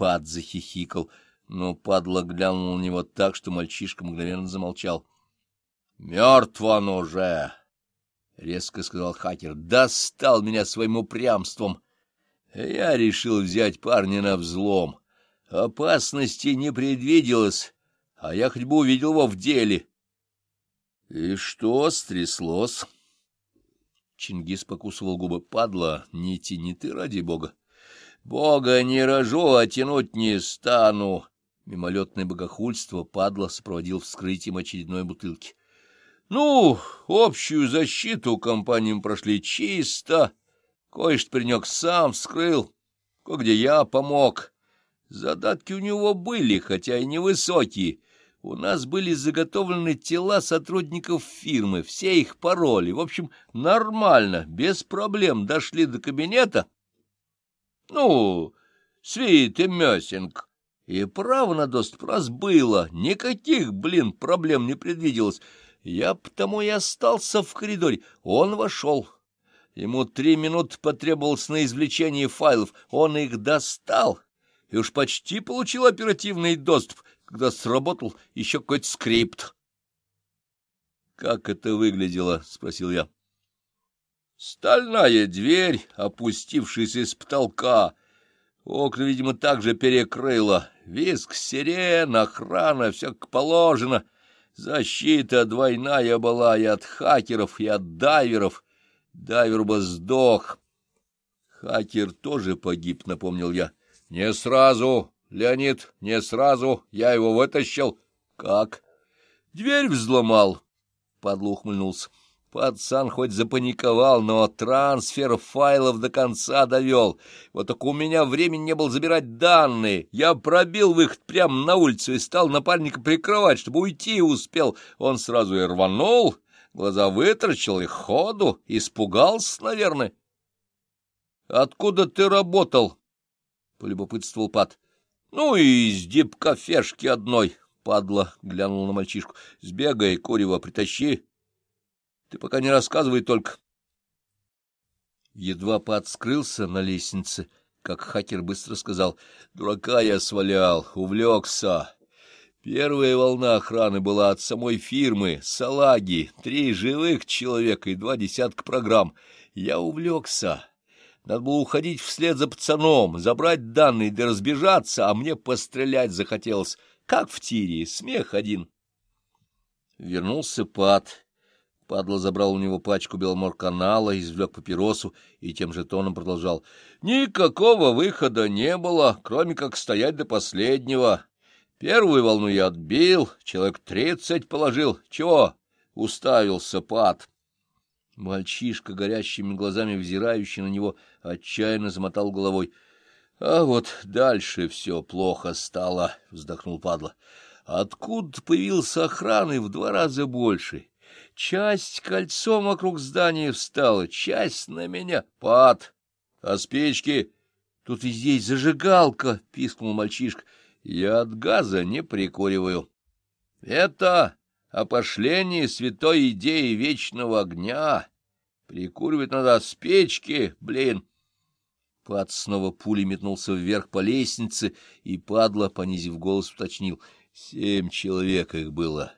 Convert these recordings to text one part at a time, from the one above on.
Пад захихикал, но падла глянул на него так, что мальчишка мгновенно замолчал. — Мертв он уже! — резко сказал хакер. — Достал меня своим упрямством! Я решил взять парня на взлом. Опасности не предвиделось, а я хоть бы увидел его в деле. — И что стряслось? Чингис покусывал губы. — Падла, не тяни ты, ради бога. — Бога не рожу, а тянуть не стану. Мимолетное богохульство падла сопроводил вскрытием очередной бутылки. — Ну, общую защиту компаниям прошли чисто. Кое-что принёк сам вскрыл, кое-где я помог. Задатки у него были, хотя и невысокие. У нас были заготовлены тела сотрудников фирмы, все их пароли. В общем, нормально, без проблем дошли до кабинета. Ну, свит и Мессинг. И право на доступ раз было, никаких, блин, проблем не предвиделось. Я потому и остался в коридоре. Он вошел. Ему три минуты потребовалось на извлечение файлов. Он их достал и уж почти получил оперативный доступ, когда сработал еще какой-то скрипт. — Как это выглядело? — спросил я. — Стальная дверь, опустившаяся с потолка. Окна, видимо, также перекрыла. Виск сирен, охрана, все как положено. Защита двойная была и от хакеров, и от дайверов. Дайвер бы сдох. Хакер тоже погиб, напомнил я. — Не сразу, Леонид, не сразу. Я его вытащил. — Как? — Дверь взломал. Падла ухмыльнулся. Пацан хоть запаниковал, но трансфер файлов до конца довел. Вот только у меня времени не было забирать данные. Я пробил выход прямо на улицу и стал напарника прикрывать, чтобы уйти успел. Он сразу и рванул, глаза вытрачил и ходу, испугался, наверное. — Откуда ты работал? — полюбопытствовал Пат. — Ну, и из дип-кафешки одной, — падла, глянул на мальчишку. — Сбегай, курево притащи. Ты пока не рассказывай только. Едва Пат скрылся на лестнице, как хакер быстро сказал. — Дурака я свалял, увлекся. Первая волна охраны была от самой фирмы, салаги, три живых человека и два десятка программ. Я увлекся. Надо было уходить вслед за пацаном, забрать данные да разбежаться, а мне пострелять захотелось, как в тире, смех один. Вернулся Пат. Падла забрал у него пачку беломорканала, извлек папиросу и тем же тоном продолжал. Никакого выхода не было, кроме как стоять до последнего. Первую волну я отбил, человек тридцать положил. Чего? Уставился Пат. Мальчишка, горящими глазами взирающий на него, отчаянно замотал головой. — А вот дальше все плохо стало, — вздохнул падла. — Откуда появился охраны в два раза больше? Часть кольцом вокруг здания встала, часть на меня. — Пад! А спички? — Тут и здесь зажигалка, — пискнул мальчишка. — Я от газа не прикуриваю. — Это опошление святой идеи вечного огня. Прикуривать надо с печки, блин. Пад снова пулей метнулся вверх по лестнице и, падла, понизив голос, уточнил. Семь человек их было.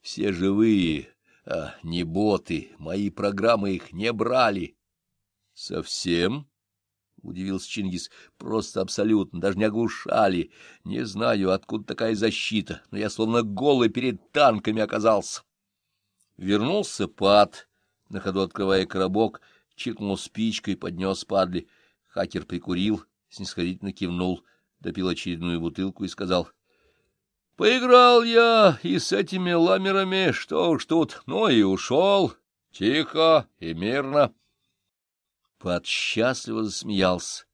Все живые, а не боты. Мои программы их не брали. — Совсем? — удивился Чингис. — Просто абсолютно, даже не оглушали. Не знаю, откуда такая защита, но я словно голый перед танками оказался. Вернулся Пад, на ходу открывая коробок, чиркнул спичкой, поднес падли. Хакер прикурил, снисходительно кивнул, допил очередную бутылку и сказал. — Поиграл я и с этими ламерами, что уж тут, ну и ушел, тихо и мирно. Пад счастливо засмеялся.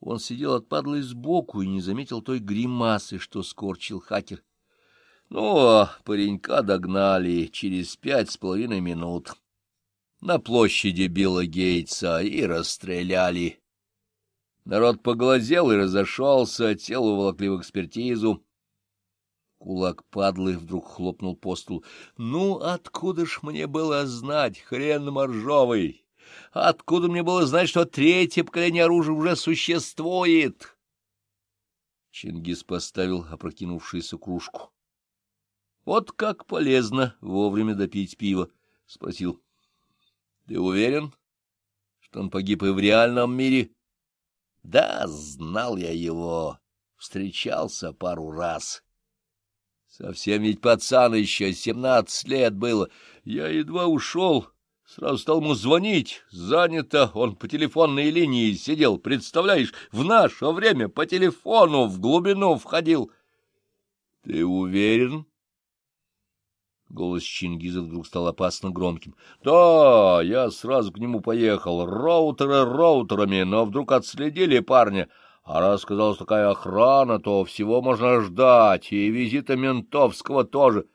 Он сидел от падлы сбоку и не заметил той гримасы, что скорчил хакер. Ну, а паренька догнали через пять с половиной минут. На площади Билла Гейтса и расстреляли. Народ поглазел и разошелся, тело уволокли в экспертизу. Кулак падлы вдруг хлопнул по столу. — Ну, откуда ж мне было знать, хрен моржовый? Откуда мне было знать, что третье поколение оружия уже существует? Чингис поставил опрокинувшуюся кружку. — Вот как полезно вовремя допить пиво, — спросил. — Ты уверен, что он погиб и в реальном мире? — Да, знал я его, встречался пару раз. Совсем ведь пацан еще, семнадцать лет было. Я едва ушел, сразу стал ему звонить. Занято, он по телефонной линии сидел, представляешь, в наше время по телефону в глубину входил. — Ты уверен? Голос Чингиза вдруг стал опасно громким. — Да, я сразу к нему поехал. Роутеры роутерами, но вдруг отследили парня. А раз сказалась такая охрана, то всего можно ждать, и визита ментовского тоже.